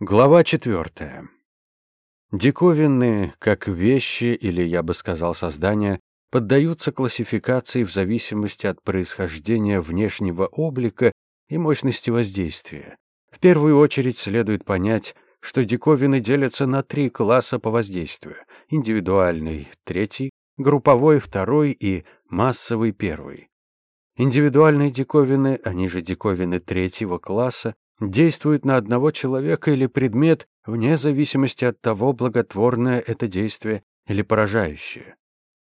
Глава четвертая. Диковины, как вещи, или я бы сказал создания, поддаются классификации в зависимости от происхождения внешнего облика и мощности воздействия. В первую очередь следует понять, что диковины делятся на три класса по воздействию. Индивидуальный — третий, групповой — второй и массовый — первый. Индивидуальные диковины, они же диковины третьего класса, действует на одного человека или предмет вне зависимости от того, благотворное это действие или поражающее.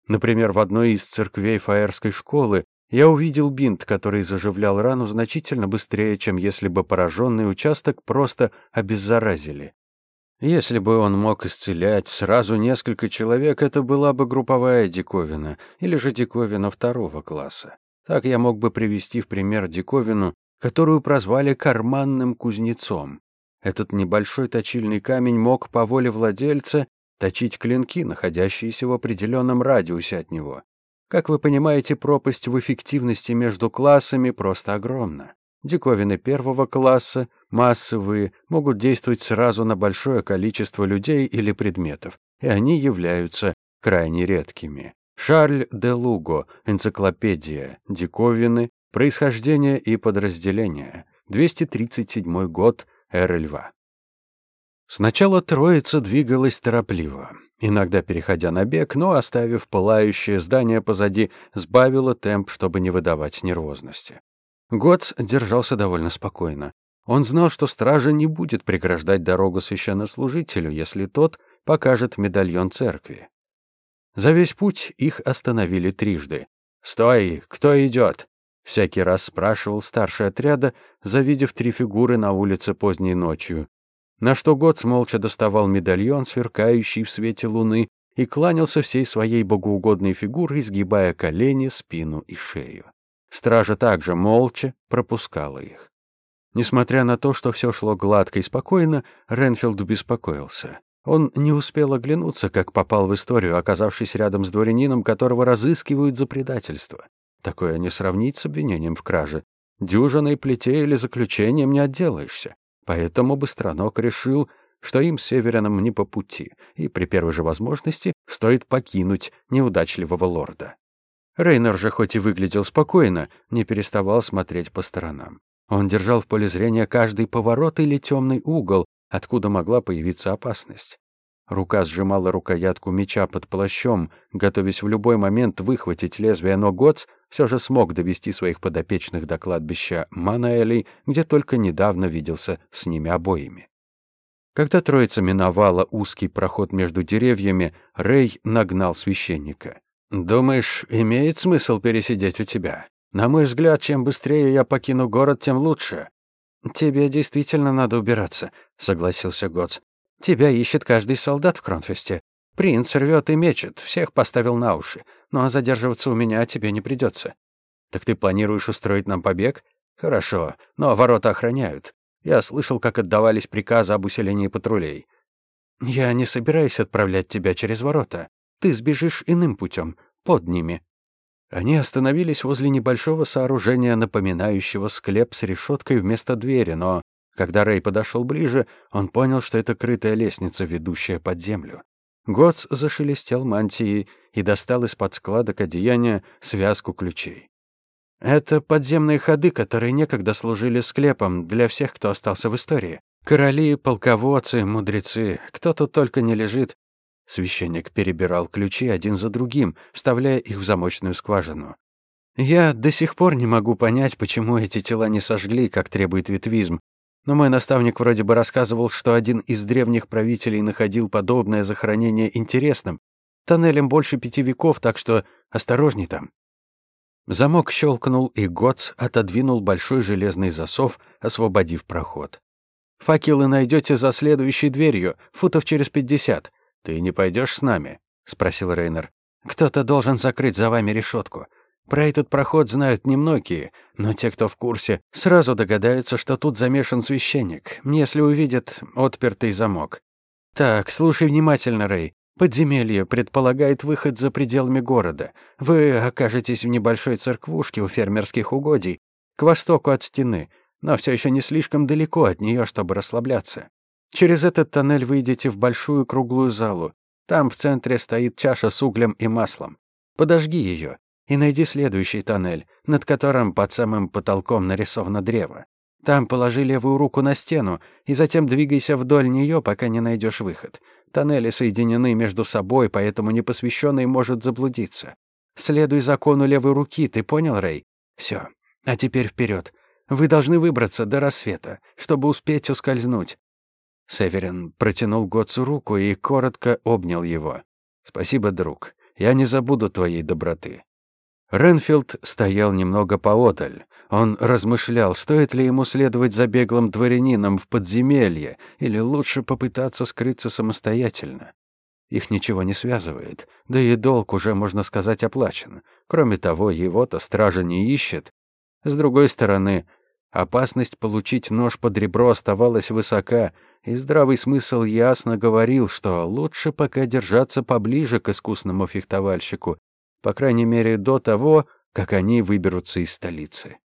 Например, в одной из церквей фаерской школы я увидел бинт, который заживлял рану значительно быстрее, чем если бы пораженный участок просто обеззаразили. Если бы он мог исцелять сразу несколько человек, это была бы групповая диковина или же диковина второго класса. Так я мог бы привести в пример диковину, которую прозвали карманным кузнецом. Этот небольшой точильный камень мог по воле владельца точить клинки, находящиеся в определенном радиусе от него. Как вы понимаете, пропасть в эффективности между классами просто огромна. Диковины первого класса, массовые, могут действовать сразу на большое количество людей или предметов, и они являются крайне редкими. Шарль де Луго, энциклопедия, диковины, Происхождение и подразделение. 237 год эры льва. Сначала троица двигалась торопливо, иногда переходя на бег, но, оставив пылающее здание позади, сбавила темп, чтобы не выдавать нервозности. Готс держался довольно спокойно. Он знал, что стража не будет преграждать дорогу священнослужителю, если тот покажет медальон церкви. За весь путь их остановили трижды. «Стой! Кто идет?» Всякий раз спрашивал старший отряда, завидев три фигуры на улице поздней ночью. На что Гоц молча доставал медальон, сверкающий в свете луны, и кланялся всей своей богоугодной фигурой, сгибая колени, спину и шею. Стража также молча пропускала их. Несмотря на то, что все шло гладко и спокойно, Ренфилд беспокоился. Он не успел оглянуться, как попал в историю, оказавшись рядом с дворянином, которого разыскивают за предательство. Такое не сравнить с обвинением в краже. Дюжиной плетей или заключением не отделаешься. Поэтому Быстроног решил, что им с Северином не по пути, и при первой же возможности стоит покинуть неудачливого лорда. Рейнер же хоть и выглядел спокойно, не переставал смотреть по сторонам. Он держал в поле зрения каждый поворот или темный угол, откуда могла появиться опасность. Рука сжимала рукоятку меча под плащом, готовясь в любой момент выхватить лезвие, но Гоц все же смог довести своих подопечных до кладбища Манаэлей, где только недавно виделся с ними обоими. Когда троица миновала узкий проход между деревьями, Рэй нагнал священника. «Думаешь, имеет смысл пересидеть у тебя? На мой взгляд, чем быстрее я покину город, тем лучше». «Тебе действительно надо убираться», — согласился Гоц. Тебя ищет каждый солдат в Кронфесте. Принц рвет и мечет, всех поставил на уши. Но задерживаться у меня тебе не придется. Так ты планируешь устроить нам побег? Хорошо, но ворота охраняют. Я слышал, как отдавались приказы об усилении патрулей. Я не собираюсь отправлять тебя через ворота. Ты сбежишь иным путем, под ними. Они остановились возле небольшого сооружения, напоминающего склеп с решеткой вместо двери, но когда Рэй подошел ближе, он понял, что это крытая лестница, ведущая под землю. Гоц зашелестел мантией и достал из-под складок одеяния связку ключей. Это подземные ходы, которые некогда служили склепом для всех, кто остался в истории. Короли, полководцы, мудрецы, кто тут только не лежит. Священник перебирал ключи один за другим, вставляя их в замочную скважину. Я до сих пор не могу понять, почему эти тела не сожгли, как требует ветвизм, но мой наставник вроде бы рассказывал, что один из древних правителей находил подобное захоронение интересным. Тоннелем больше пяти веков, так что осторожней там. Замок щелкнул, и Гоц отодвинул большой железный засов, освободив проход. «Факелы найдете за следующей дверью, футов через пятьдесят. Ты не пойдешь с нами?» — спросил Рейнер. «Кто-то должен закрыть за вами решетку. Про этот проход знают немногие, но те, кто в курсе, сразу догадаются, что тут замешан священник, если увидят отпертый замок. Так, слушай внимательно, Рэй. Подземелье предполагает выход за пределами города. Вы окажетесь в небольшой церквушке у фермерских угодий, к востоку от стены, но все еще не слишком далеко от нее, чтобы расслабляться. Через этот тоннель выйдете в большую круглую залу. Там в центре стоит чаша с углем и маслом. Подожги ее и найди следующий тоннель, над которым под самым потолком нарисовано древо. Там положи левую руку на стену и затем двигайся вдоль нее, пока не найдешь выход. Тоннели соединены между собой, поэтому непосвященный может заблудиться. Следуй закону левой руки, ты понял, Рэй? Все. А теперь вперед. Вы должны выбраться до рассвета, чтобы успеть ускользнуть. Северин протянул Готсу руку и коротко обнял его. «Спасибо, друг. Я не забуду твоей доброты». Ренфилд стоял немного поодаль. Он размышлял, стоит ли ему следовать за беглым дворянином в подземелье, или лучше попытаться скрыться самостоятельно. Их ничего не связывает, да и долг уже, можно сказать, оплачен. Кроме того, его-то стража не ищет. С другой стороны, опасность получить нож под ребро оставалась высока, и здравый смысл ясно говорил, что лучше пока держаться поближе к искусному фехтовальщику, по крайней мере до того, как они выберутся из столицы.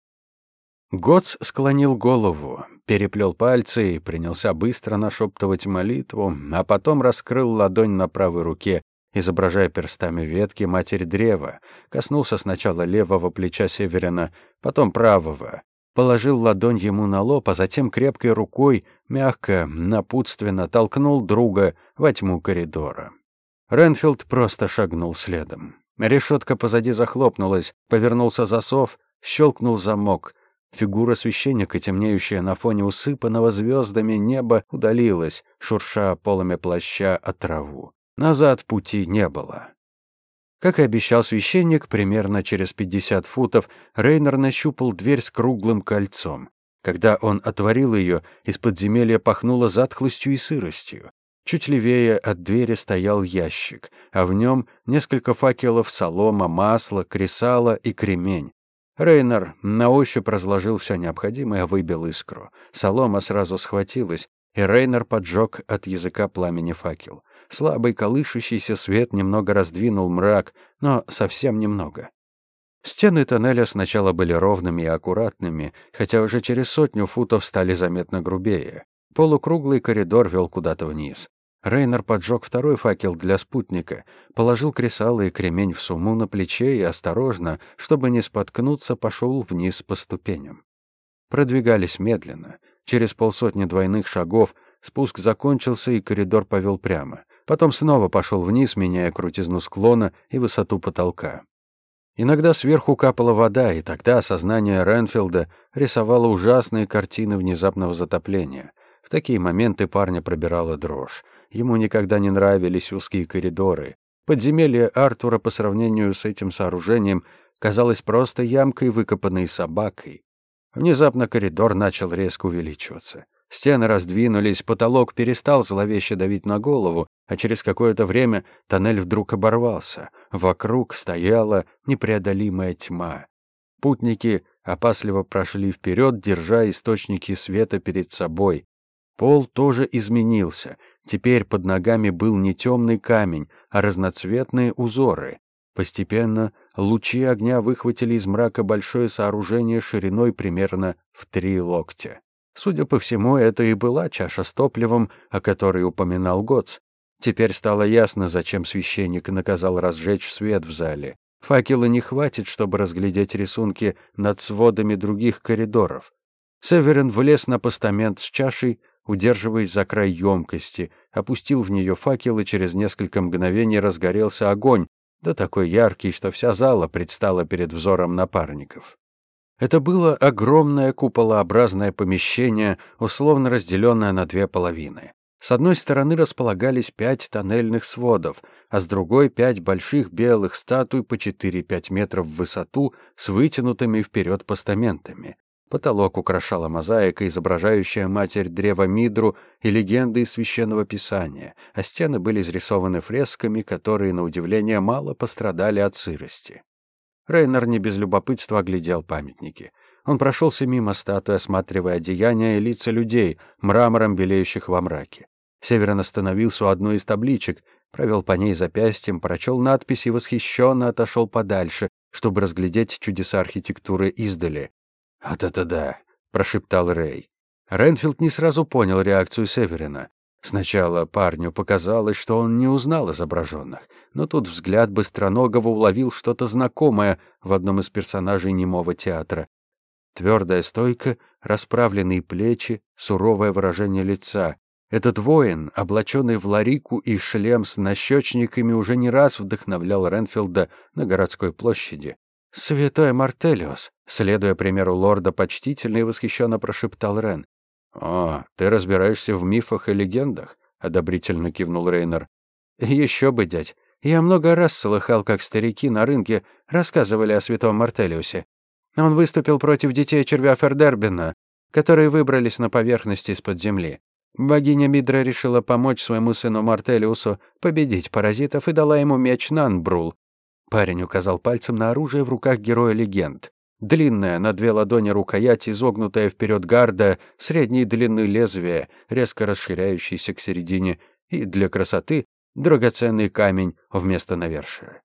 Гоц склонил голову, переплел пальцы и принялся быстро нашептывать молитву, а потом раскрыл ладонь на правой руке, изображая перстами ветки матерь древа, коснулся сначала левого плеча Северина, потом правого, положил ладонь ему на лоб, а затем крепкой рукой, мягко, напутственно толкнул друга во тьму коридора. Ренфилд просто шагнул следом. Решетка позади захлопнулась, повернулся засов, щелкнул замок — Фигура священника, темнеющая на фоне усыпанного звездами неба, удалилась, шурша полами плаща от траву. Назад пути не было. Как и обещал священник, примерно через 50 футов Рейнер нащупал дверь с круглым кольцом. Когда он отворил ее, из подземелья пахнуло затхлостью и сыростью. Чуть левее от двери стоял ящик, а в нем несколько факелов, солома, масло, кресало и кремень. Рейнер на ощупь разложил все необходимое, выбил искру. Солома сразу схватилась, и Рейнер поджег от языка пламени факел. Слабый колышущийся свет немного раздвинул мрак, но совсем немного. Стены тоннеля сначала были ровными и аккуратными, хотя уже через сотню футов стали заметно грубее. Полукруглый коридор вел куда-то вниз. Рейнер поджег второй факел для спутника, положил кресало и кремень в сумму на плече и осторожно, чтобы не споткнуться, пошел вниз по ступеням. Продвигались медленно. Через полсотни двойных шагов спуск закончился, и коридор повел прямо. Потом снова пошел вниз, меняя крутизну склона и высоту потолка. Иногда сверху капала вода, и тогда сознание Ренфилда рисовало ужасные картины внезапного затопления. В такие моменты парня пробирала дрожь. Ему никогда не нравились узкие коридоры. Подземелье Артура по сравнению с этим сооружением казалось просто ямкой, выкопанной собакой. Внезапно коридор начал резко увеличиваться. Стены раздвинулись, потолок перестал зловеще давить на голову, а через какое-то время тоннель вдруг оборвался. Вокруг стояла непреодолимая тьма. Путники опасливо прошли вперед, держа источники света перед собой. Пол тоже изменился — Теперь под ногами был не темный камень, а разноцветные узоры. Постепенно лучи огня выхватили из мрака большое сооружение шириной примерно в три локтя. Судя по всему, это и была чаша с топливом, о которой упоминал Гоц. Теперь стало ясно, зачем священник наказал разжечь свет в зале. Факела не хватит, чтобы разглядеть рисунки над сводами других коридоров. Северин влез на постамент с чашей, удерживаясь за край емкости, опустил в нее факел, и через несколько мгновений разгорелся огонь, да такой яркий, что вся зала предстала перед взором напарников. Это было огромное куполообразное помещение, условно разделенное на две половины. С одной стороны располагались пять тоннельных сводов, а с другой — пять больших белых статуй по 4-5 метров в высоту с вытянутыми вперед постаментами. Потолок украшала мозаика, изображающая матерь древа Мидру и легенды из священного писания, а стены были изрисованы фресками, которые, на удивление, мало пострадали от сырости. Рейнер не без любопытства оглядел памятники. Он прошелся мимо статуи, осматривая одеяния и лица людей, мрамором белеющих во мраке. Северин остановился у одной из табличек, провел по ней запястьем, прочел надпись и восхищенно отошел подальше, чтобы разглядеть чудеса архитектуры издали. «Вот это да!» — прошептал Рэй. Ренфилд не сразу понял реакцию Северина. Сначала парню показалось, что он не узнал изображенных, но тут взгляд быстроногого уловил что-то знакомое в одном из персонажей немого театра. Твердая стойка, расправленные плечи, суровое выражение лица. Этот воин, облаченный в ларику и шлем с нащечниками, уже не раз вдохновлял Ренфилда на городской площади. «Святой Мартелиос», следуя примеру лорда, почтительно и восхищенно прошептал Рен. «О, ты разбираешься в мифах и легендах?» — одобрительно кивнул Рейнер. «Еще бы, дядь. Я много раз слыхал, как старики на рынке рассказывали о святом Мартелиусе. Он выступил против детей червя Фердербина, которые выбрались на поверхность из-под земли. Богиня Мидра решила помочь своему сыну Мартелиусу победить паразитов и дала ему меч Нанбрул. Парень указал пальцем на оружие в руках героя легенд. Длинная, на две ладони рукоять, изогнутая вперед гарда, средней длины лезвия, резко расширяющейся к середине, и для красоты драгоценный камень вместо навершия.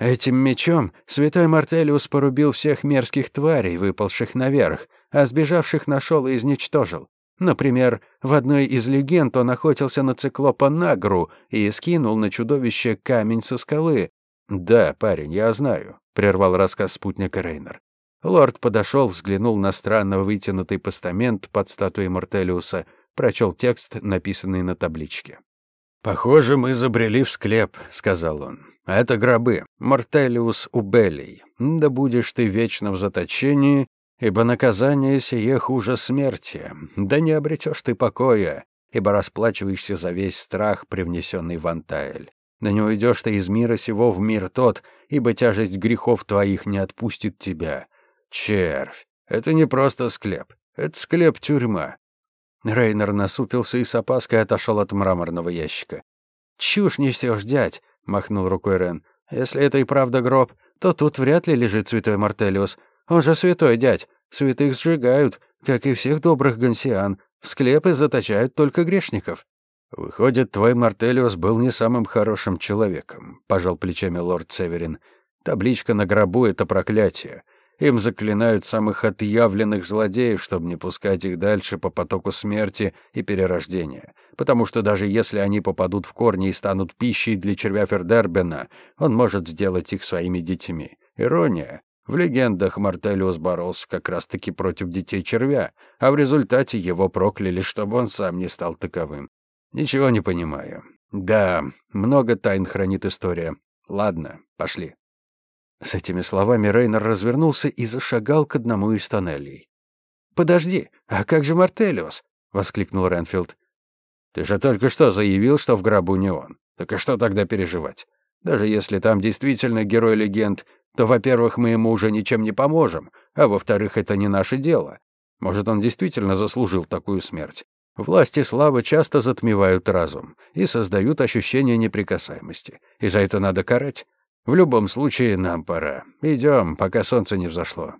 Этим мечом святой Мартелиус порубил всех мерзких тварей, выползших наверх, а сбежавших нашел и изничтожил. Например, в одной из легенд он охотился на циклопа Нагру и скинул на чудовище камень со скалы. «Да, парень, я знаю», — прервал рассказ спутника Рейнер. Лорд подошел, взглянул на странно вытянутый постамент под статуей Мортелиуса, прочел текст, написанный на табличке. «Похоже, мы забрели в склеп», — сказал он. «Это гробы. Мортелиус Убелий. Да будешь ты вечно в заточении, ибо наказание сие хуже смерти. Да не обретешь ты покоя, ибо расплачиваешься за весь страх, привнесенный в Антаэль. Да не уйдешь ты из мира сего в мир тот, ибо тяжесть грехов твоих не отпустит тебя. Червь. Это не просто склеп. Это склеп-тюрьма. Рейнер насупился и с опаской отошел от мраморного ящика. «Чушь несешь, дядь!» — махнул рукой Рен. «Если это и правда гроб, то тут вряд ли лежит святой Мартелиус. Он же святой, дядь. Святых сжигают, как и всех добрых гансиан. В склепы заточают только грешников». «Выходит, твой Мартелиус был не самым хорошим человеком», — пожал плечами лорд Северин. «Табличка на гробу — это проклятие. Им заклинают самых отъявленных злодеев, чтобы не пускать их дальше по потоку смерти и перерождения. Потому что даже если они попадут в корни и станут пищей для червя Фердербена, он может сделать их своими детьми. Ирония. В легендах Мартелиус боролся как раз-таки против детей червя, а в результате его прокляли, чтобы он сам не стал таковым. Ничего не понимаю. Да, много тайн хранит история. Ладно, пошли. С этими словами Рейнер развернулся и зашагал к одному из тоннелей. «Подожди, а как же Мартелиус?» — воскликнул Ренфилд. «Ты же только что заявил, что в гробу не он. Так и что тогда переживать? Даже если там действительно герой легенд, то, во-первых, мы ему уже ничем не поможем, а во-вторых, это не наше дело. Может, он действительно заслужил такую смерть. Власти славы часто затмевают разум и создают ощущение неприкасаемости, и за это надо карать. В любом случае, нам пора. Идем, пока солнце не взошло».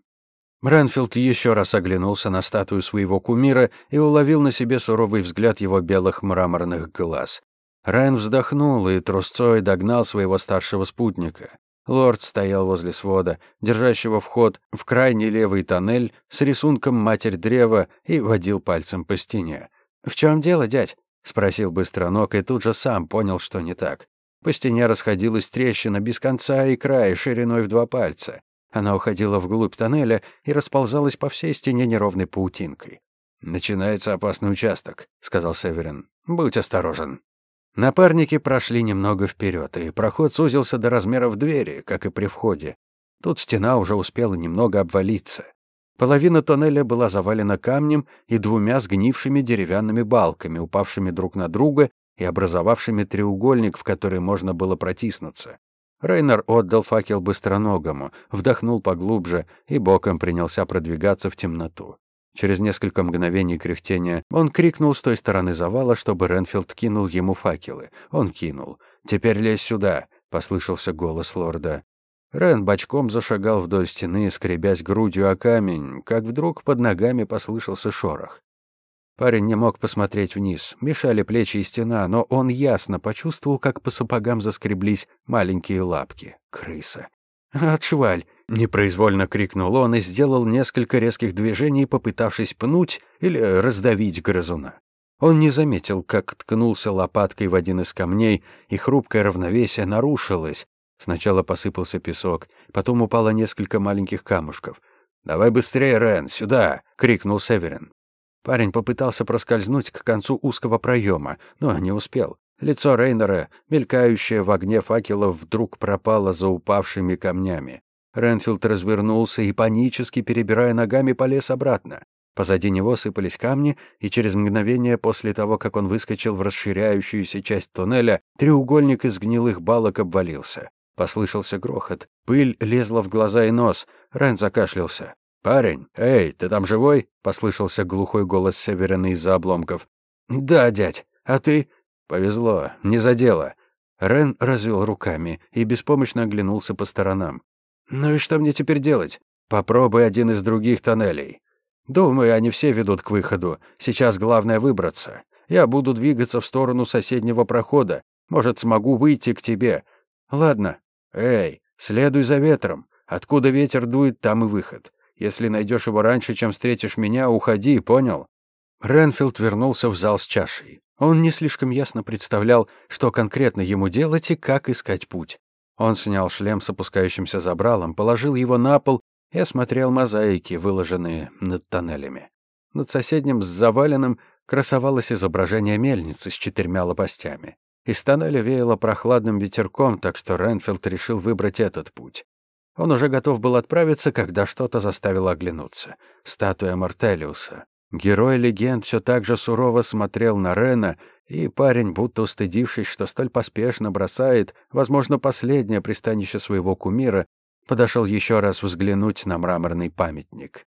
Ренфилд еще раз оглянулся на статую своего кумира и уловил на себе суровый взгляд его белых мраморных глаз. Райан вздохнул и трусцой догнал своего старшего спутника. Лорд стоял возле свода, держащего вход в крайний левый тоннель с рисунком «Матерь древа» и водил пальцем по стене. «В чем дело, дядь?» — спросил быстроног и тут же сам понял, что не так. По стене расходилась трещина без конца и края шириной в два пальца. Она уходила вглубь тоннеля и расползалась по всей стене неровной паутинкой. «Начинается опасный участок», — сказал Северин. «Будь осторожен». Напарники прошли немного вперед, и проход сузился до размеров двери, как и при входе. Тут стена уже успела немного обвалиться. Половина тоннеля была завалена камнем и двумя сгнившими деревянными балками, упавшими друг на друга и образовавшими треугольник, в который можно было протиснуться. Рейнер отдал факел быстроногому, вдохнул поглубже и боком принялся продвигаться в темноту. Через несколько мгновений кряхтения он крикнул с той стороны завала, чтобы Ренфилд кинул ему факелы. Он кинул. «Теперь лезь сюда!» — послышался голос лорда. Рен бочком зашагал вдоль стены, скребясь грудью о камень, как вдруг под ногами послышался шорох. Парень не мог посмотреть вниз, мешали плечи и стена, но он ясно почувствовал, как по сапогам заскреблись маленькие лапки. Крыса. «Отшваль!» — непроизвольно крикнул он и сделал несколько резких движений, попытавшись пнуть или раздавить грызуна. Он не заметил, как ткнулся лопаткой в один из камней, и хрупкое равновесие нарушилось. Сначала посыпался песок, потом упало несколько маленьких камушков. «Давай быстрее, Рен, сюда!» — крикнул Северин. Парень попытался проскользнуть к концу узкого проема, но не успел. Лицо Рейнера, мелькающее в огне факелов, вдруг пропало за упавшими камнями. Ренфилд развернулся и, панически перебирая ногами, полез обратно. Позади него сыпались камни, и через мгновение после того, как он выскочил в расширяющуюся часть туннеля, треугольник из гнилых балок обвалился. Послышался грохот. Пыль лезла в глаза и нос. Рен закашлялся. «Парень, эй, ты там живой?» — послышался глухой голос Северина из-за обломков. «Да, дядь. А ты?» «Повезло. Не задело». Рен развел руками и беспомощно оглянулся по сторонам. «Ну и что мне теперь делать? Попробуй один из других тоннелей. Думаю, они все ведут к выходу. Сейчас главное выбраться. Я буду двигаться в сторону соседнего прохода. Может, смогу выйти к тебе. Ладно. Эй, следуй за ветром. Откуда ветер дует, там и выход. Если найдешь его раньше, чем встретишь меня, уходи, понял?» Ренфилд вернулся в зал с чашей. Он не слишком ясно представлял, что конкретно ему делать и как искать путь. Он снял шлем с опускающимся забралом, положил его на пол и осмотрел мозаики, выложенные над тоннелями. Над соседним с заваленным красовалось изображение мельницы с четырьмя лопастями. Из тоннеля веяло прохладным ветерком, так что Ренфилд решил выбрать этот путь. Он уже готов был отправиться, когда что-то заставило оглянуться. Статуя Мартелиуса. Герой легенд все так же сурово смотрел на Рена, и парень, будто устыдившись, что столь поспешно бросает, возможно, последнее пристанище своего кумира, подошел еще раз взглянуть на мраморный памятник.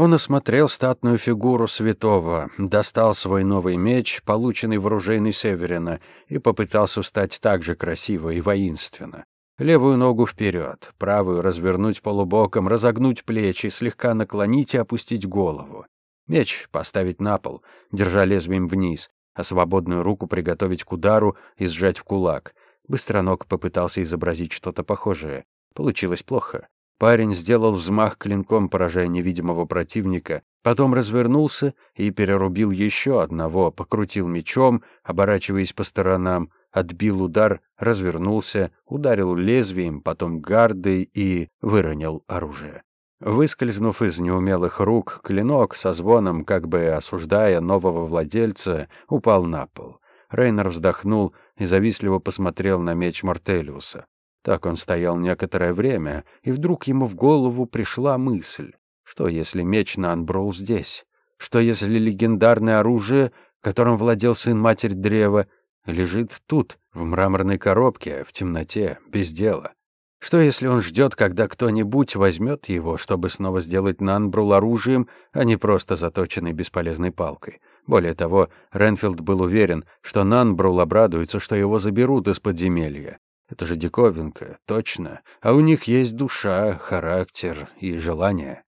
Он осмотрел статную фигуру святого, достал свой новый меч, полученный в оружейной Северина, и попытался встать так же красиво и воинственно. Левую ногу вперед, правую развернуть полубоком, разогнуть плечи, слегка наклонить и опустить голову. Меч поставить на пол, держа лезвием вниз, а свободную руку приготовить к удару и сжать в кулак. Быстроног попытался изобразить что-то похожее. Получилось плохо. Парень сделал взмах клинком, поражая невидимого противника, потом развернулся и перерубил еще одного, покрутил мечом, оборачиваясь по сторонам, отбил удар, развернулся, ударил лезвием, потом гардой и выронил оружие. Выскользнув из неумелых рук, клинок со звоном, как бы осуждая нового владельца, упал на пол. Рейнер вздохнул и завистливо посмотрел на меч Мортелиуса. Так он стоял некоторое время, и вдруг ему в голову пришла мысль. Что если меч Нанброл здесь? Что если легендарное оружие, которым владел сын Матерь Древа, лежит тут, в мраморной коробке, в темноте, без дела? Что если он ждет, когда кто-нибудь возьмет его, чтобы снова сделать Нанбрул оружием, а не просто заточенной бесполезной палкой? Более того, Ренфилд был уверен, что Нанбрул обрадуется, что его заберут из подземелья. Это же диковинка, точно. А у них есть душа, характер и желание.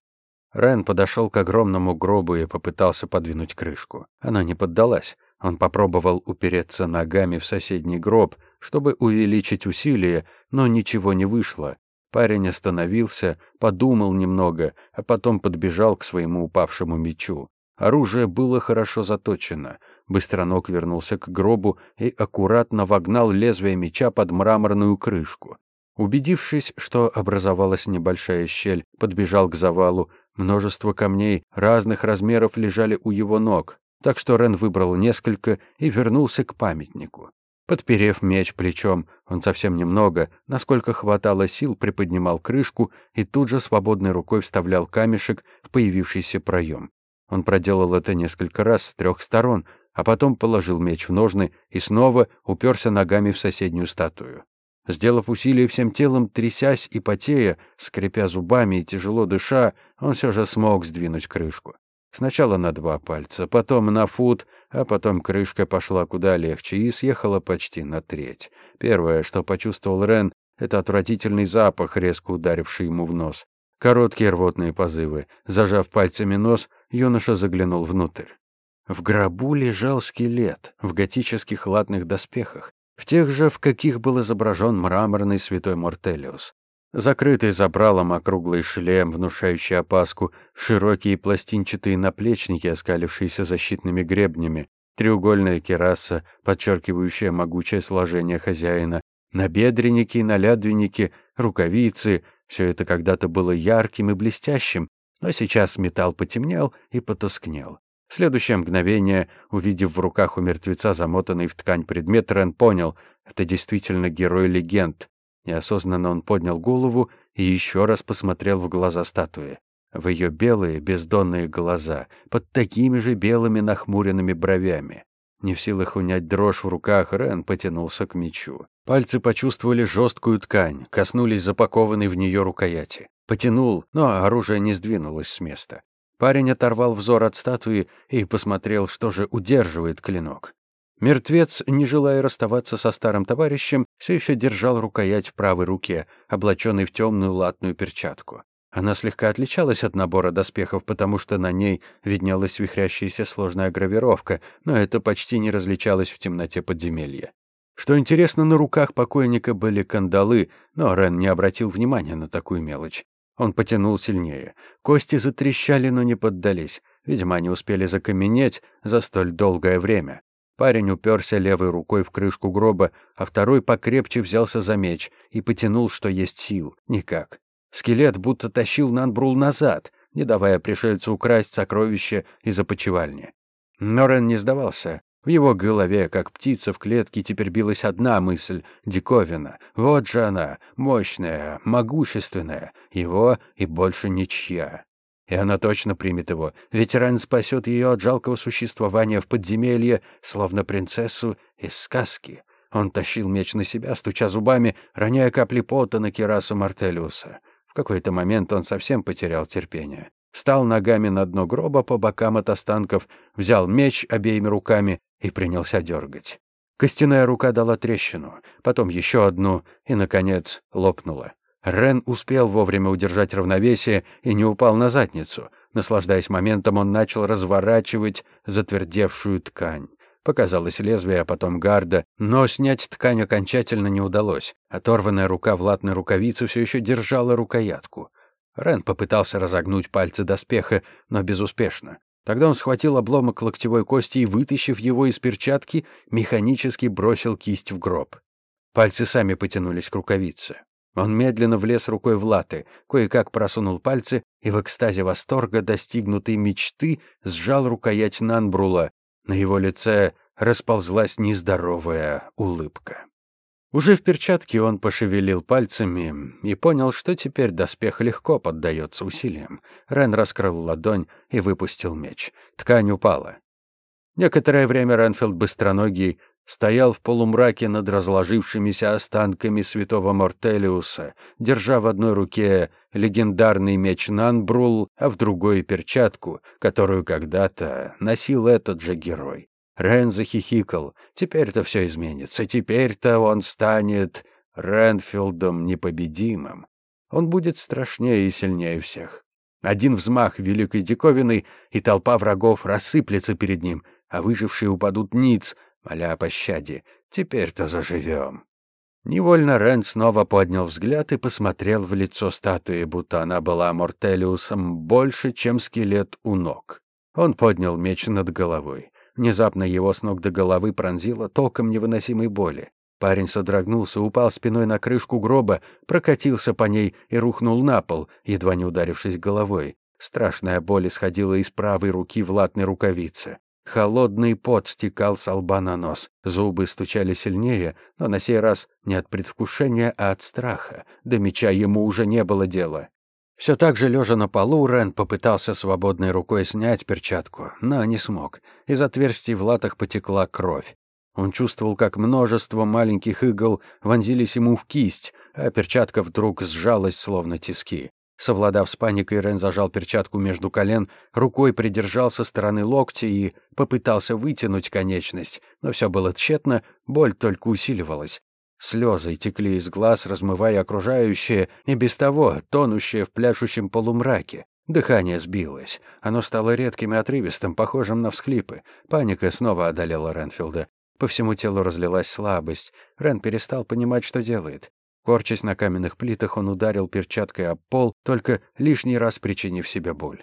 Рен подошел к огромному гробу и попытался подвинуть крышку. Она не поддалась. Он попробовал упереться ногами в соседний гроб, чтобы увеличить усилие, но ничего не вышло. Парень остановился, подумал немного, а потом подбежал к своему упавшему мечу. Оружие было хорошо заточено. Быстроног вернулся к гробу и аккуратно вогнал лезвие меча под мраморную крышку. Убедившись, что образовалась небольшая щель, подбежал к завалу. Множество камней разных размеров лежали у его ног, так что Рен выбрал несколько и вернулся к памятнику. Подперев меч плечом, он совсем немного, насколько хватало сил, приподнимал крышку и тут же свободной рукой вставлял камешек в появившийся проем. Он проделал это несколько раз с трех сторон, а потом положил меч в ножны и снова уперся ногами в соседнюю статую. Сделав усилие всем телом, трясясь и потея, скрипя зубами и тяжело дыша, он все же смог сдвинуть крышку. Сначала на два пальца, потом на фут, а потом крышка пошла куда легче и съехала почти на треть. Первое, что почувствовал Рен, это отвратительный запах, резко ударивший ему в нос. Короткие рвотные позывы. Зажав пальцами нос, юноша заглянул внутрь. В гробу лежал скелет в готических латных доспехах, в тех же, в каких был изображен мраморный святой Мортелиус. Закрытый забралом округлый шлем, внушающий опаску, широкие пластинчатые наплечники, оскалившиеся защитными гребнями, треугольная кераса, подчеркивающая могучее сложение хозяина, набедренники, налядвенники, рукавицы — все это когда-то было ярким и блестящим, но сейчас металл потемнел и потускнел. В следующее мгновение, увидев в руках у мертвеца замотанный в ткань предмет, Рен понял — это действительно герой-легенд. Неосознанно он поднял голову и еще раз посмотрел в глаза статуи. В ее белые, бездонные глаза, под такими же белыми нахмуренными бровями. Не в силах унять дрожь в руках, Рен потянулся к мечу. Пальцы почувствовали жесткую ткань, коснулись запакованной в нее рукояти. Потянул, но оружие не сдвинулось с места. Парень оторвал взор от статуи и посмотрел, что же удерживает клинок. Мертвец, не желая расставаться со старым товарищем, все еще держал рукоять в правой руке, облаченной в темную латную перчатку. Она слегка отличалась от набора доспехов, потому что на ней виднелась вихрящаяся сложная гравировка, но это почти не различалось в темноте подземелья. Что интересно, на руках покойника были кандалы, но Рен не обратил внимания на такую мелочь. Он потянул сильнее. Кости затрещали, но не поддались. Видимо, они успели закаменеть за столь долгое время. Парень уперся левой рукой в крышку гроба, а второй покрепче взялся за меч и потянул, что есть сил. Никак. Скелет будто тащил Нанбрул назад, не давая пришельцу украсть сокровища из опочивальни. Норен не сдавался. В его голове, как птица в клетке, теперь билась одна мысль — диковина. Вот же она, мощная, могущественная, его и больше ничья. И она точно примет его, ведь Рен спасет ее от жалкого существования в подземелье, словно принцессу из сказки. Он тащил меч на себя, стуча зубами, роняя капли пота на керасу Мартелиуса. В какой-то момент он совсем потерял терпение. Встал ногами на дно гроба по бокам от останков, взял меч обеими руками и принялся дергать. Костяная рука дала трещину, потом еще одну и, наконец, лопнула. Рен успел вовремя удержать равновесие и не упал на задницу. Наслаждаясь моментом, он начал разворачивать затвердевшую ткань. Показалось лезвие, а потом гарда, но снять ткань окончательно не удалось. Оторванная рука в латной рукавице все еще держала рукоятку. Рен попытался разогнуть пальцы доспеха, но безуспешно. Тогда он схватил обломок локтевой кости и, вытащив его из перчатки, механически бросил кисть в гроб. Пальцы сами потянулись к рукавице. Он медленно влез рукой в латы, кое-как просунул пальцы и в экстазе восторга, достигнутой мечты, сжал рукоять Нанбрула. На его лице расползлась нездоровая улыбка. Уже в перчатке он пошевелил пальцами и понял, что теперь доспех легко поддается усилиям. Рен раскрыл ладонь и выпустил меч. Ткань упала. Некоторое время Ренфилд быстроногий стоял в полумраке над разложившимися останками святого Мортелиуса, держа в одной руке легендарный меч Нанбрул, а в другой — перчатку, которую когда-то носил этот же герой. Рен захихикал. Теперь-то все изменится. Теперь-то он станет Ренфилдом непобедимым. Он будет страшнее и сильнее всех. Один взмах великой диковины, и толпа врагов рассыплется перед ним, а выжившие упадут ниц, моля о пощаде. Теперь-то заживем. Невольно Рен снова поднял взгляд и посмотрел в лицо статуи, будто она была Мортелиусом больше, чем скелет у ног. Он поднял меч над головой. Внезапно его с ног до головы пронзило током невыносимой боли. Парень содрогнулся, упал спиной на крышку гроба, прокатился по ней и рухнул на пол, едва не ударившись головой. Страшная боль исходила из правой руки в латной рукавице. Холодный пот стекал с лба на нос. Зубы стучали сильнее, но на сей раз не от предвкушения, а от страха. До меча ему уже не было дела. Все так же, лежа на полу, Рен попытался свободной рукой снять перчатку, но не смог. Из отверстий в латах потекла кровь. Он чувствовал, как множество маленьких игл вонзились ему в кисть, а перчатка вдруг сжалась, словно тиски. Совладав с паникой, Рен зажал перчатку между колен, рукой придержал со стороны локтя и попытался вытянуть конечность, но все было тщетно, боль только усиливалась. Слезы текли из глаз, размывая окружающее, и без того тонущее в пляшущем полумраке. Дыхание сбилось. Оно стало редким и отрывистым, похожим на всхлипы. Паника снова одолела Ренфилда. По всему телу разлилась слабость. Рен перестал понимать, что делает. Корчась на каменных плитах, он ударил перчаткой об пол, только лишний раз причинив себе боль.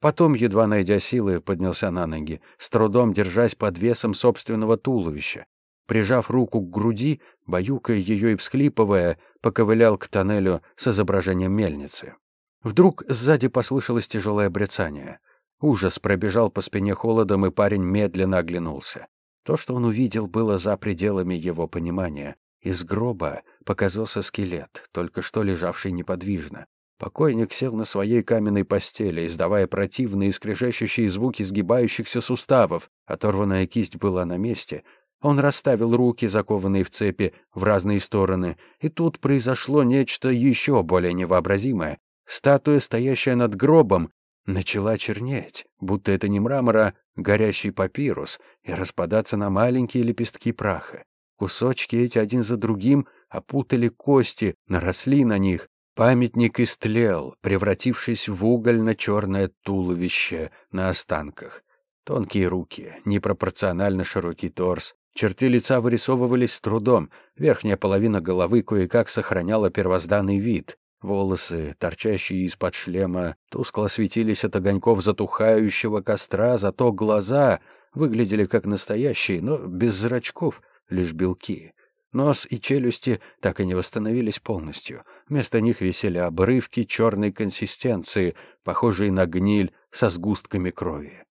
Потом, едва найдя силы, поднялся на ноги, с трудом держась под весом собственного туловища. Прижав руку к груди, баюкая ее и всхлипывая, поковылял к тоннелю с изображением мельницы. Вдруг сзади послышалось тяжелое брецание. Ужас пробежал по спине холодом, и парень медленно оглянулся. То, что он увидел, было за пределами его понимания. Из гроба показался скелет, только что лежавший неподвижно. Покойник сел на своей каменной постели, издавая противные скрежещущие звуки сгибающихся суставов. Оторванная кисть была на месте. Он расставил руки, закованные в цепи, в разные стороны. И тут произошло нечто еще более невообразимое. Статуя, стоящая над гробом, начала чернеть, будто это не мрамор, а горящий папирус, и распадаться на маленькие лепестки праха. Кусочки эти один за другим опутали кости, наросли на них. Памятник истлел, превратившись в угольно-черное туловище на останках. Тонкие руки, непропорционально широкий торс, черты лица вырисовывались с трудом, верхняя половина головы кое-как сохраняла первозданный вид. Волосы, торчащие из-под шлема, тускло светились от огоньков затухающего костра, зато глаза выглядели как настоящие, но без зрачков, лишь белки. Нос и челюсти так и не восстановились полностью. Вместо них висели обрывки черной консистенции, похожие на гниль со сгустками крови.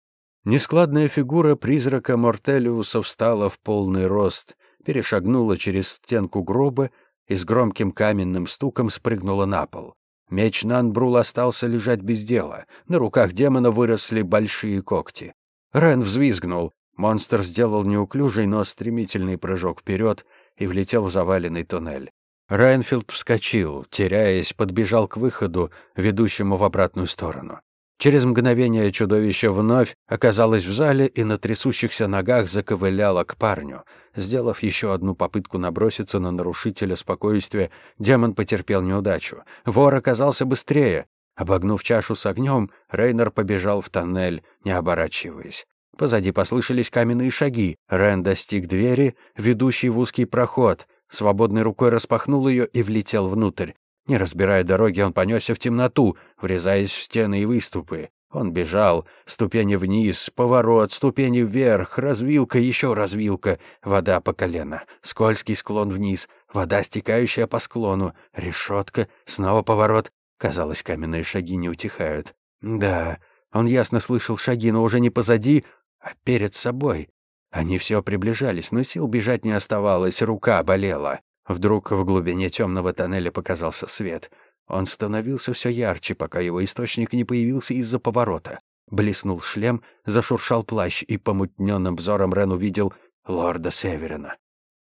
Нескладная фигура призрака Мортелиуса встала в полный рост, перешагнула через стенку гроба и с громким каменным стуком спрыгнула на пол. Меч Нанбрул остался лежать без дела. На руках демона выросли большие когти. Рен взвизгнул. Монстр сделал неуклюжий, но стремительный прыжок вперед и влетел в заваленный туннель. Райнфилд вскочил, теряясь, подбежал к выходу, ведущему в обратную сторону. Через мгновение чудовище вновь оказалось в зале и на трясущихся ногах заковыляло к парню. Сделав еще одну попытку наброситься на нарушителя спокойствия, демон потерпел неудачу. Вор оказался быстрее. Обогнув чашу с огнем, Рейнер побежал в тоннель, не оборачиваясь. Позади послышались каменные шаги. Рен достиг двери, ведущей в узкий проход. Свободной рукой распахнул ее и влетел внутрь. Не разбирая дороги, он понесся в темноту, врезаясь в стены и выступы. Он бежал, ступени вниз, поворот, ступени вверх, развилка, еще развилка, вода по колено, скользкий склон вниз, вода, стекающая по склону, решетка, снова поворот. Казалось, каменные шаги не утихают. Да, он ясно слышал шаги, но уже не позади, а перед собой. Они все приближались, но сил бежать не оставалось, рука болела. Вдруг в глубине темного тоннеля показался свет. Он становился все ярче, пока его источник не появился из-за поворота. Блеснул шлем, зашуршал плащ, и помутненным взором Рен увидел лорда Северина.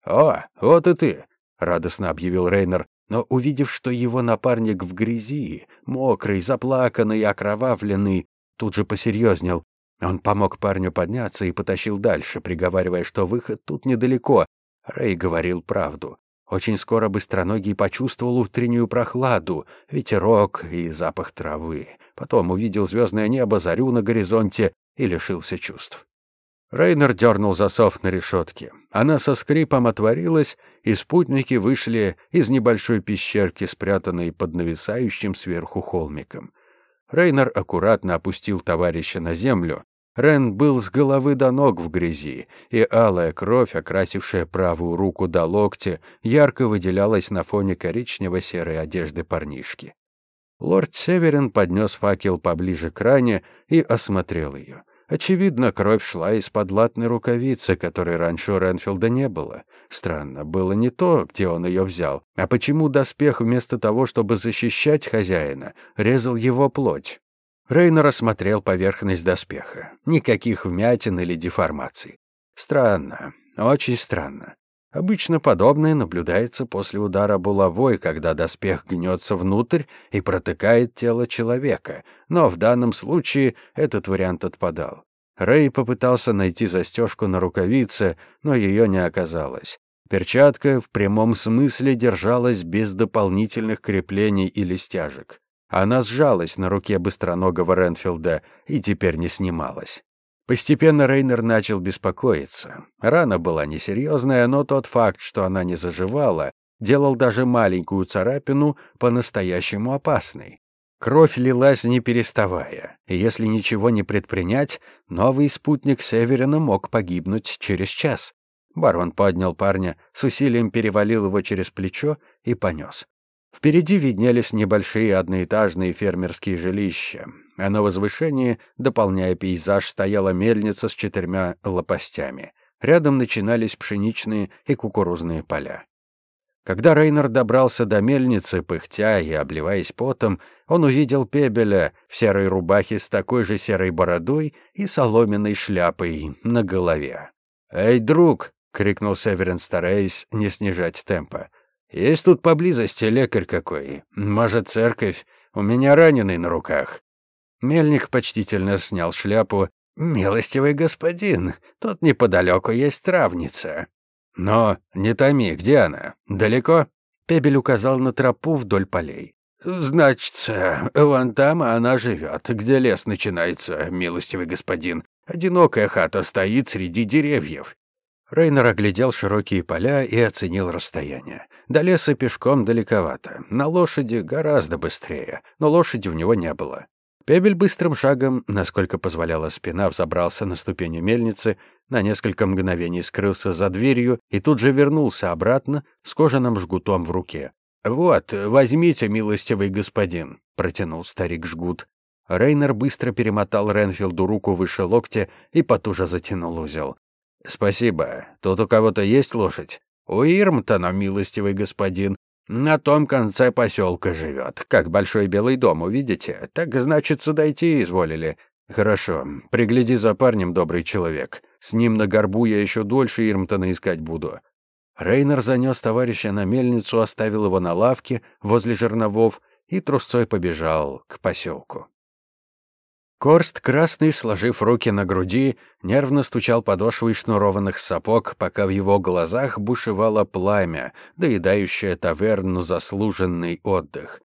«О, вот и ты!» — радостно объявил Рейнер, но, увидев, что его напарник в грязи, мокрый, заплаканный, окровавленный, тут же посерьезнел. Он помог парню подняться и потащил дальше, приговаривая, что выход тут недалеко. Рэй говорил правду. Очень скоро быстроногий почувствовал утреннюю прохладу, ветерок и запах травы. Потом увидел звездное небо, зарю на горизонте и лишился чувств. Рейнер дернул засов на решетке. Она со скрипом отворилась, и спутники вышли из небольшой пещерки, спрятанной под нависающим сверху холмиком. Рейнер аккуратно опустил товарища на землю, Рен был с головы до ног в грязи, и алая кровь, окрасившая правую руку до локтя, ярко выделялась на фоне коричнево-серой одежды парнишки. Лорд Северин поднес факел поближе к ране и осмотрел ее. Очевидно, кровь шла из-под латной рукавицы, которой раньше у Ренфилда не было. Странно, было не то, где он ее взял, а почему доспех вместо того, чтобы защищать хозяина, резал его плоть. Рейнер осмотрел поверхность доспеха. Никаких вмятин или деформаций. Странно, очень странно. Обычно подобное наблюдается после удара булавой, когда доспех гнется внутрь и протыкает тело человека, но в данном случае этот вариант отпадал. Рэй попытался найти застежку на рукавице, но ее не оказалось. Перчатка в прямом смысле держалась без дополнительных креплений или стяжек. Она сжалась на руке быстроногого Ренфилда и теперь не снималась. Постепенно Рейнер начал беспокоиться. Рана была несерьезная, но тот факт, что она не заживала, делал даже маленькую царапину по-настоящему опасной. Кровь лилась не переставая, и если ничего не предпринять, новый спутник Северина мог погибнуть через час. Барон поднял парня, с усилием перевалил его через плечо и понес. Впереди виднелись небольшие одноэтажные фермерские жилища, а на возвышении, дополняя пейзаж, стояла мельница с четырьмя лопастями. Рядом начинались пшеничные и кукурузные поля. Когда Рейнер добрался до мельницы, пыхтя и обливаясь потом, он увидел Пебеля в серой рубахе с такой же серой бородой и соломенной шляпой на голове. «Эй, друг!» — крикнул Северин, стараясь не снижать темпа. «Есть тут поблизости лекарь какой? Может, церковь? У меня раненый на руках». Мельник почтительно снял шляпу. «Милостивый господин, тут неподалеку есть травница». «Но не томи, где она? Далеко?» Пебель указал на тропу вдоль полей. «Значится, вон там она живет, где лес начинается, милостивый господин. Одинокая хата стоит среди деревьев». Рейнер оглядел широкие поля и оценил расстояние. До леса пешком далековато, на лошади гораздо быстрее, но лошади у него не было. Пебель быстрым шагом, насколько позволяла спина, взобрался на ступени мельницы, на несколько мгновений скрылся за дверью и тут же вернулся обратно с кожаным жгутом в руке. «Вот, возьмите, милостивый господин», — протянул старик жгут. Рейнер быстро перемотал Ренфилду руку выше локтя и потуже затянул узел. «Спасибо. Тут у кого-то есть лошадь?» «У Ирмтона, милостивый господин. На том конце поселка живет, как большой белый дом, увидите? Так, значит, дойти изволили. Хорошо, пригляди за парнем, добрый человек. С ним на горбу я еще дольше Ирмтона искать буду. Рейнер занес товарища на мельницу, оставил его на лавке возле жерновов и трусцой побежал к поселку. Корст красный, сложив руки на груди, нервно стучал подошвой шнурованных сапог, пока в его глазах бушевало пламя, доедающее таверну заслуженный отдых.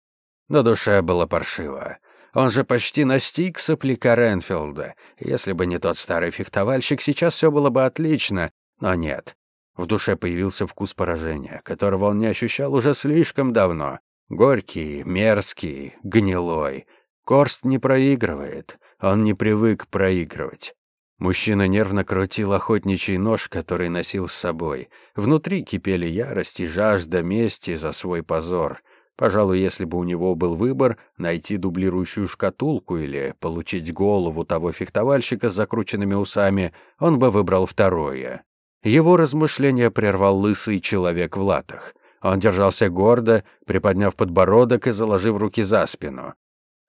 Но душа была паршива. Он же почти настиг сопляка Ренфилда. Если бы не тот старый фехтовальщик, сейчас все было бы отлично, но нет. В душе появился вкус поражения, которого он не ощущал уже слишком давно. Горький, мерзкий, гнилой — Корст не проигрывает, он не привык проигрывать. Мужчина нервно крутил охотничий нож, который носил с собой. Внутри кипели ярость и жажда мести за свой позор. Пожалуй, если бы у него был выбор, найти дублирующую шкатулку или получить голову того фехтовальщика с закрученными усами, он бы выбрал второе. Его размышления прервал лысый человек в латах. Он держался гордо, приподняв подбородок и заложив руки за спину.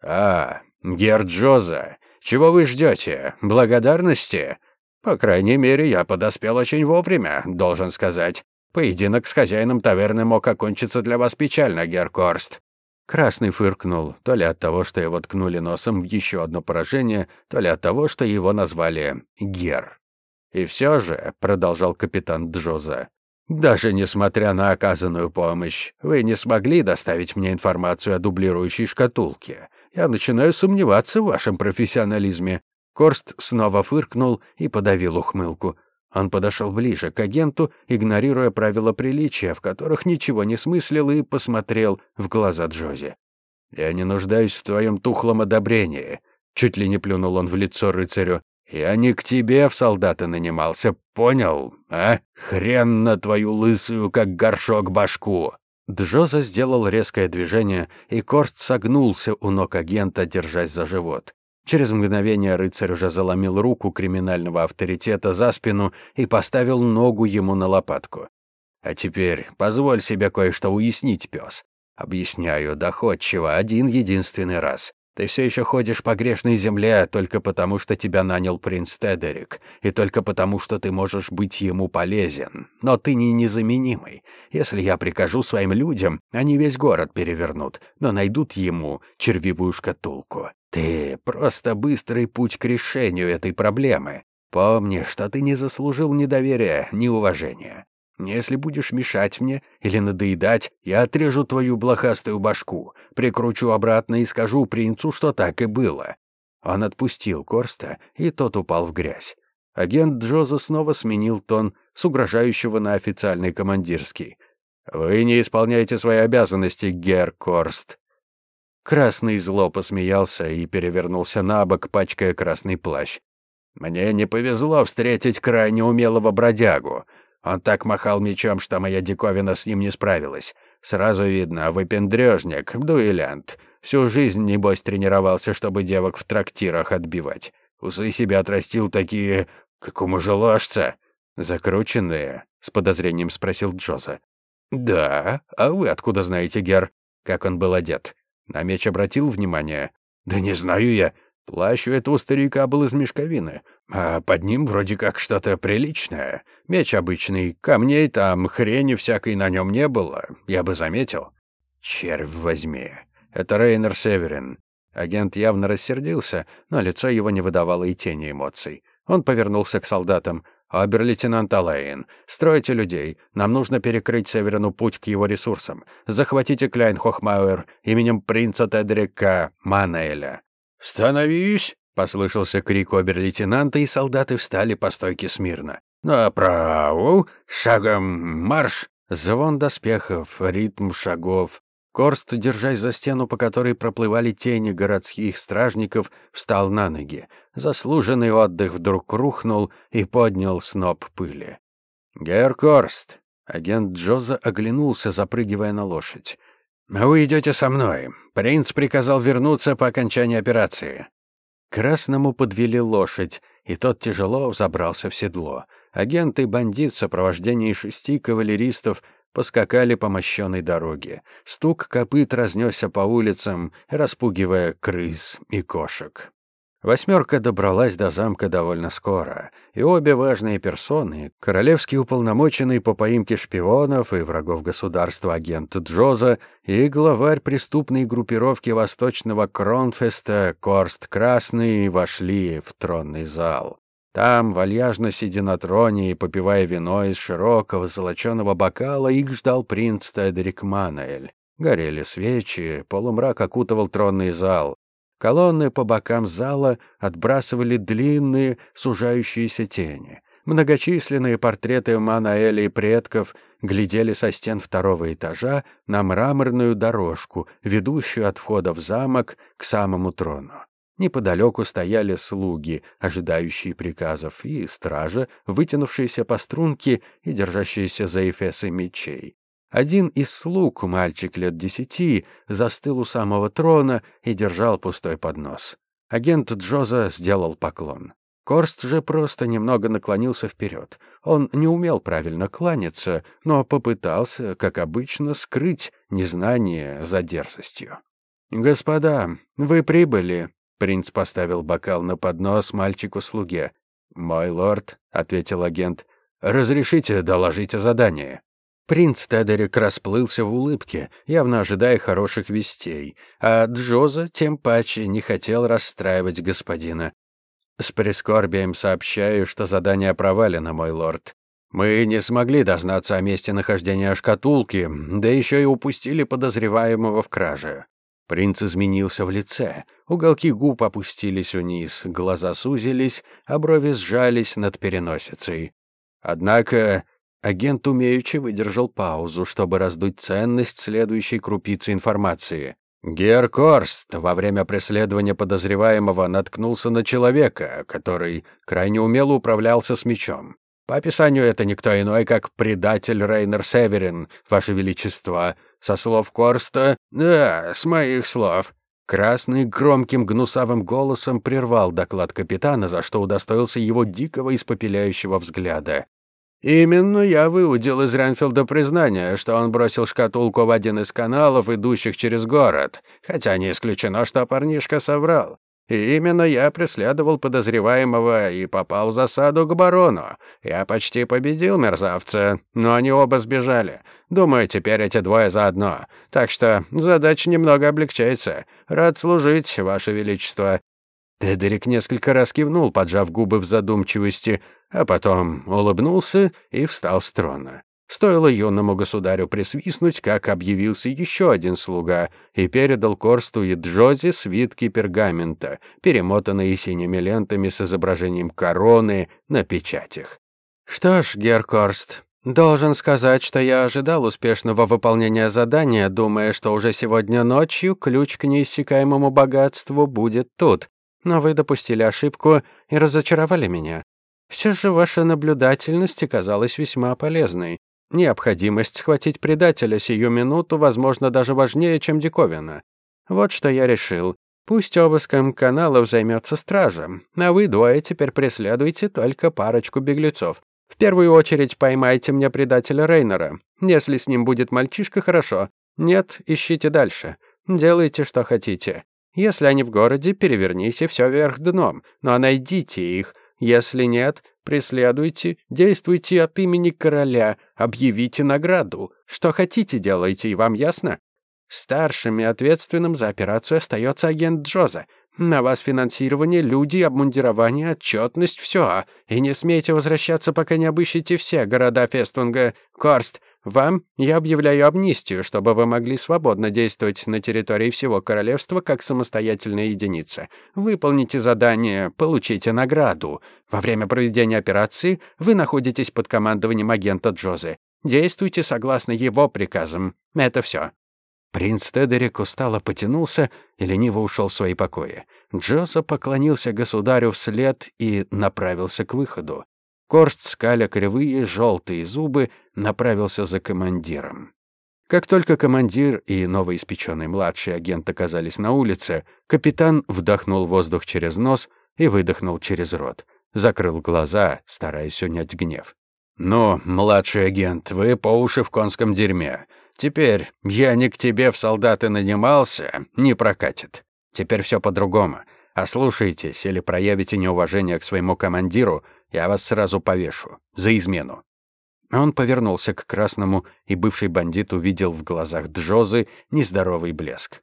«А, Герджоза, чего вы ждете? Благодарности?» «По крайней мере, я подоспел очень вовремя, должен сказать. Поединок с хозяином таверны мог окончиться для вас печально, Геркорст». Красный фыркнул, то ли от того, что его ткнули носом в еще одно поражение, то ли от того, что его назвали Гер. «И все же», — продолжал капитан Джоза, «даже несмотря на оказанную помощь, вы не смогли доставить мне информацию о дублирующей шкатулке. Я начинаю сомневаться в вашем профессионализме». Корст снова фыркнул и подавил ухмылку. Он подошел ближе к агенту, игнорируя правила приличия, в которых ничего не смыслил, и посмотрел в глаза Джози. «Я не нуждаюсь в твоем тухлом одобрении», — чуть ли не плюнул он в лицо рыцарю. «Я не к тебе в солдаты нанимался, понял, а? Хрен на твою лысую, как горшок, башку!» Джоза сделал резкое движение, и Корст согнулся у ног агента, держась за живот. Через мгновение рыцарь уже заломил руку криминального авторитета за спину и поставил ногу ему на лопатку. «А теперь позволь себе кое-что уяснить, пес. Объясняю доходчиво один единственный раз. Ты все еще ходишь по грешной земле только потому, что тебя нанял принц Тедерик, и только потому, что ты можешь быть ему полезен. Но ты не незаменимый. Если я прикажу своим людям, они весь город перевернут, но найдут ему червивую шкатулку. Ты просто быстрый путь к решению этой проблемы. Помни, что ты не заслужил ни доверия, ни уважения. Если будешь мешать мне или надоедать, я отрежу твою блохастую башку, прикручу обратно и скажу принцу, что так и было». Он отпустил Корста, и тот упал в грязь. Агент Джоза снова сменил тон с угрожающего на официальный командирский. «Вы не исполняете свои обязанности, Гер Корст». Красный зло посмеялся и перевернулся на бок, пачкая красный плащ. «Мне не повезло встретить крайне умелого бродягу. Он так махал мечом, что моя диковина с ним не справилась. Сразу видно, выпендрежник, дуэлянт. Всю жизнь, небось, тренировался, чтобы девок в трактирах отбивать. Усы себя отрастил такие, как у мужеложца. Закрученные?» — с подозрением спросил Джоза. «Да? А вы откуда знаете, Гер? Как он был одет? На меч обратил внимание?» «Да не знаю я. Плащ у этого старика был из мешковины, а под ним вроде как что-то приличное. Меч обычный, камней там, хрени всякой на нем не было, я бы заметил». «Червь возьми. Это Рейнер Северин». Агент явно рассердился, но лицо его не выдавало и тени эмоций. Он повернулся к солдатам. «Обер-лейтенант Алейн, стройте людей. Нам нужно перекрыть Северину путь к его ресурсам. Захватите Кляйн-Хохмауэр именем принца Тедрика Манеля». «Становись!» — послышался крик обер-лейтенанта, и солдаты встали по стойке смирно. «Направо! Шагом марш!» Звон доспехов, ритм шагов. Корст, держась за стену, по которой проплывали тени городских стражников, встал на ноги. Заслуженный отдых вдруг рухнул и поднял сноп пыли. «Гер Корст!» Агент Джоза оглянулся, запрыгивая на лошадь. «Вы идете со мной. Принц приказал вернуться по окончании операции». Красному подвели лошадь, и тот тяжело взобрался в седло. Агент и бандит в сопровождении шести кавалеристов поскакали по мощенной дороге. Стук копыт разнесся по улицам, распугивая крыс и кошек. Восьмерка добралась до замка довольно скоро, и обе важные персоны, королевский уполномоченный по поимке шпионов и врагов государства агент Джоза и главарь преступной группировки восточного Кронфеста Корст Красный, вошли в тронный зал. Там, вальяжно сидя на троне и попивая вино из широкого золоченого бокала, их ждал принц Тедерик Мануэль. Горели свечи, полумрак окутывал тронный зал. Колонны по бокам зала отбрасывали длинные, сужающиеся тени. Многочисленные портреты Манаэля и предков глядели со стен второго этажа на мраморную дорожку, ведущую от входа в замок к самому трону. Неподалеку стояли слуги, ожидающие приказов, и стража, вытянувшиеся по струнке и держащиеся за эфесы мечей. Один из слуг, мальчик лет десяти, застыл у самого трона и держал пустой поднос. Агент Джоза сделал поклон. Корст же просто немного наклонился вперед. Он не умел правильно кланяться, но попытался, как обычно, скрыть незнание за дерзостью. «Господа, вы прибыли», — принц поставил бокал на поднос мальчику-слуге. «Мой лорд», — ответил агент, — «разрешите доложить о задании». Принц Тедерик расплылся в улыбке, явно ожидая хороших вестей, а Джоза тем паче не хотел расстраивать господина. «С прискорбием сообщаю, что задание провалено, мой лорд. Мы не смогли дознаться о месте нахождения шкатулки, да еще и упустили подозреваемого в краже». Принц изменился в лице, уголки губ опустились вниз, глаза сузились, а брови сжались над переносицей. Однако Агент умеючи выдержал паузу, чтобы раздуть ценность следующей крупицы информации. Гер Корст во время преследования подозреваемого наткнулся на человека, который крайне умело управлялся с мечом. По описанию это никто иной, как предатель Рейнер Северин, Ваше Величество. Со слов Корста? Да, с моих слов. Красный громким гнусавым голосом прервал доклад капитана, за что удостоился его дикого испопеляющего взгляда. Именно я выудил из Ренфилда признание, что он бросил шкатулку в один из каналов, идущих через город, хотя не исключено, что парнишка соврал. И именно я преследовал подозреваемого и попал в засаду к барону. Я почти победил мерзавца, но они оба сбежали. Думаю, теперь эти двое заодно. Так что задача немного облегчается. Рад служить, Ваше Величество. Тедерик несколько раз кивнул, поджав губы в задумчивости, а потом улыбнулся и встал с трона. Стоило юному государю присвистнуть, как объявился еще один слуга и передал Корсту и Джози свитки пергамента, перемотанные синими лентами с изображением короны на печатях. «Что ж, Геркорст, Должен сказать, что я ожидал успешного выполнения задания, думая, что уже сегодня ночью ключ к неиссякаемому богатству будет тут. Но вы допустили ошибку и разочаровали меня. Все же ваша наблюдательность оказалась весьма полезной. Необходимость схватить предателя сию минуту, возможно, даже важнее, чем диковина. Вот что я решил. Пусть обыском каналов займется стража, а вы двое теперь преследуйте только парочку беглецов. В первую очередь поймайте мне предателя Рейнера. Если с ним будет мальчишка, хорошо. Нет, ищите дальше. Делайте, что хотите. Если они в городе, переверните все вверх дном, но найдите их. Если нет, преследуйте, действуйте от имени короля, объявите награду. Что хотите, делайте, и вам ясно? Старшим и ответственным за операцию остается агент Джоза. На вас финансирование, люди, обмундирование, отчетность, все. И не смейте возвращаться, пока не обыщите все города Фестунга. Корст, вам я объявляю амнистию, чтобы вы могли свободно действовать на территории всего королевства как самостоятельная единица. Выполните задание, получите награду. Во время проведения операции вы находитесь под командованием агента Джозы. Действуйте согласно его приказам. Это все. Принц Тедерик устало потянулся и лениво ушел в свои покои. Джоза поклонился государю вслед и направился к выходу. Корст, скаля кривые, желтые зубы, направился за командиром. Как только командир и новоиспеченный младший агент оказались на улице, капитан вдохнул воздух через нос и выдохнул через рот. Закрыл глаза, стараясь унять гнев. «Ну, младший агент, вы по уши в конском дерьме. Теперь я не к тебе в солдаты нанимался, не прокатит. Теперь все по-другому. Ослушайтесь или проявите неуважение к своему командиру, я вас сразу повешу. За измену». Он повернулся к Красному, и бывший бандит увидел в глазах Джозы нездоровый блеск.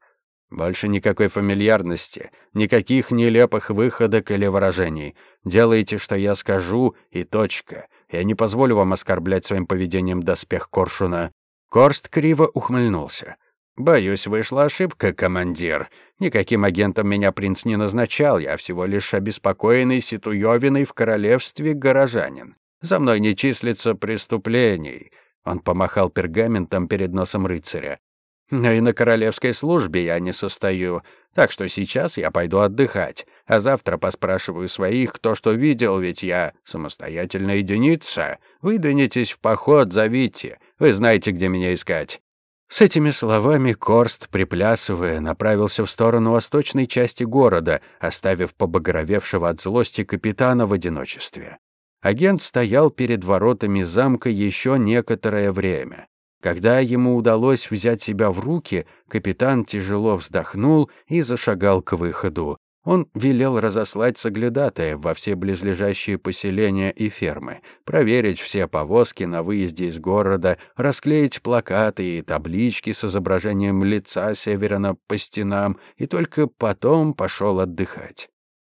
«Больше никакой фамильярности, никаких нелепых выходок или выражений. Делайте, что я скажу, и точка. Я не позволю вам оскорблять своим поведением доспех Коршуна Корст криво ухмыльнулся. «Боюсь, вышла ошибка, командир. Никаким агентом меня принц не назначал, я всего лишь обеспокоенный ситуевиной в королевстве горожанин. За мной не числится преступлений». Он помахал пергаментом перед носом рыцаря. «Но и на королевской службе я не состою, так что сейчас я пойду отдыхать, а завтра поспрашиваю своих, кто что видел, ведь я самостоятельная единица. Выдвинетесь в поход, зовите, вы знаете, где меня искать». С этими словами Корст, приплясывая, направился в сторону восточной части города, оставив побагровевшего от злости капитана в одиночестве. Агент стоял перед воротами замка еще некоторое время. Когда ему удалось взять себя в руки, капитан тяжело вздохнул и зашагал к выходу, он велел разослать соглядатая во все близлежащие поселения и фермы, проверить все повозки на выезде из города, расклеить плакаты и таблички с изображением лица Северина по стенам, и только потом пошел отдыхать.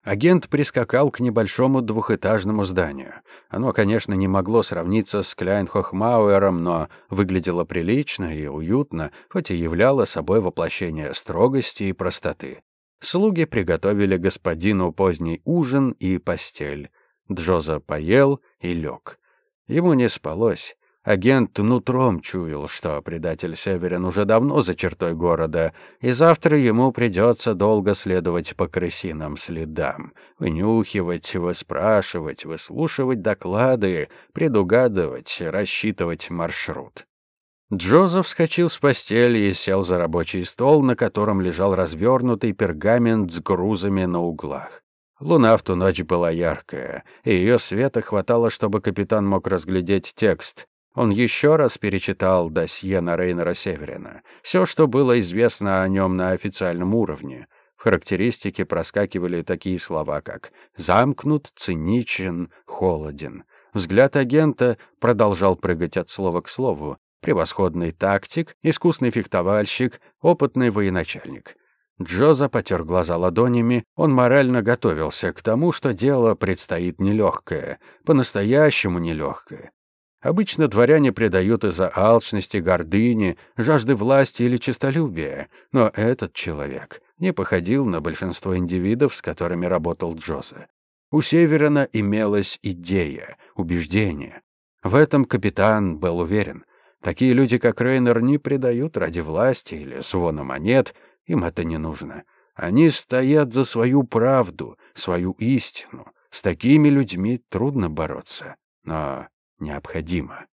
Агент прискакал к небольшому двухэтажному зданию. Оно, конечно, не могло сравниться с Кляйнхохмауэром, но выглядело прилично и уютно, хоть и являло собой воплощение строгости и простоты. Слуги приготовили господину поздний ужин и постель. Джоза поел и лег. Ему не спалось. Агент нутром чуял, что предатель Северин уже давно за чертой города, и завтра ему придется долго следовать по крысиным следам, вынюхивать, выспрашивать, выслушивать доклады, предугадывать, рассчитывать маршрут. Джозеф вскочил с постели и сел за рабочий стол, на котором лежал развернутый пергамент с грузами на углах. Луна в ту ночь была яркая, и ее света хватало, чтобы капитан мог разглядеть текст. Он еще раз перечитал досье на Рейнера Северина. Все, что было известно о нем на официальном уровне. В характеристике проскакивали такие слова, как «замкнут», «циничен», «холоден». Взгляд агента продолжал прыгать от слова к слову, Превосходный тактик, искусный фехтовальщик, опытный военачальник. Джоза потер глаза ладонями, он морально готовился к тому, что дело предстоит нелегкое, по-настоящему нелегкое. Обычно дворяне предают из-за алчности, гордыни, жажды власти или честолюбия, но этот человек не походил на большинство индивидов, с которыми работал Джоза. У Северина имелась идея, убеждение, В этом капитан был уверен. Такие люди, как Рейнер, не предают ради власти или звона монет, им это не нужно. Они стоят за свою правду, свою истину. С такими людьми трудно бороться, но необходимо.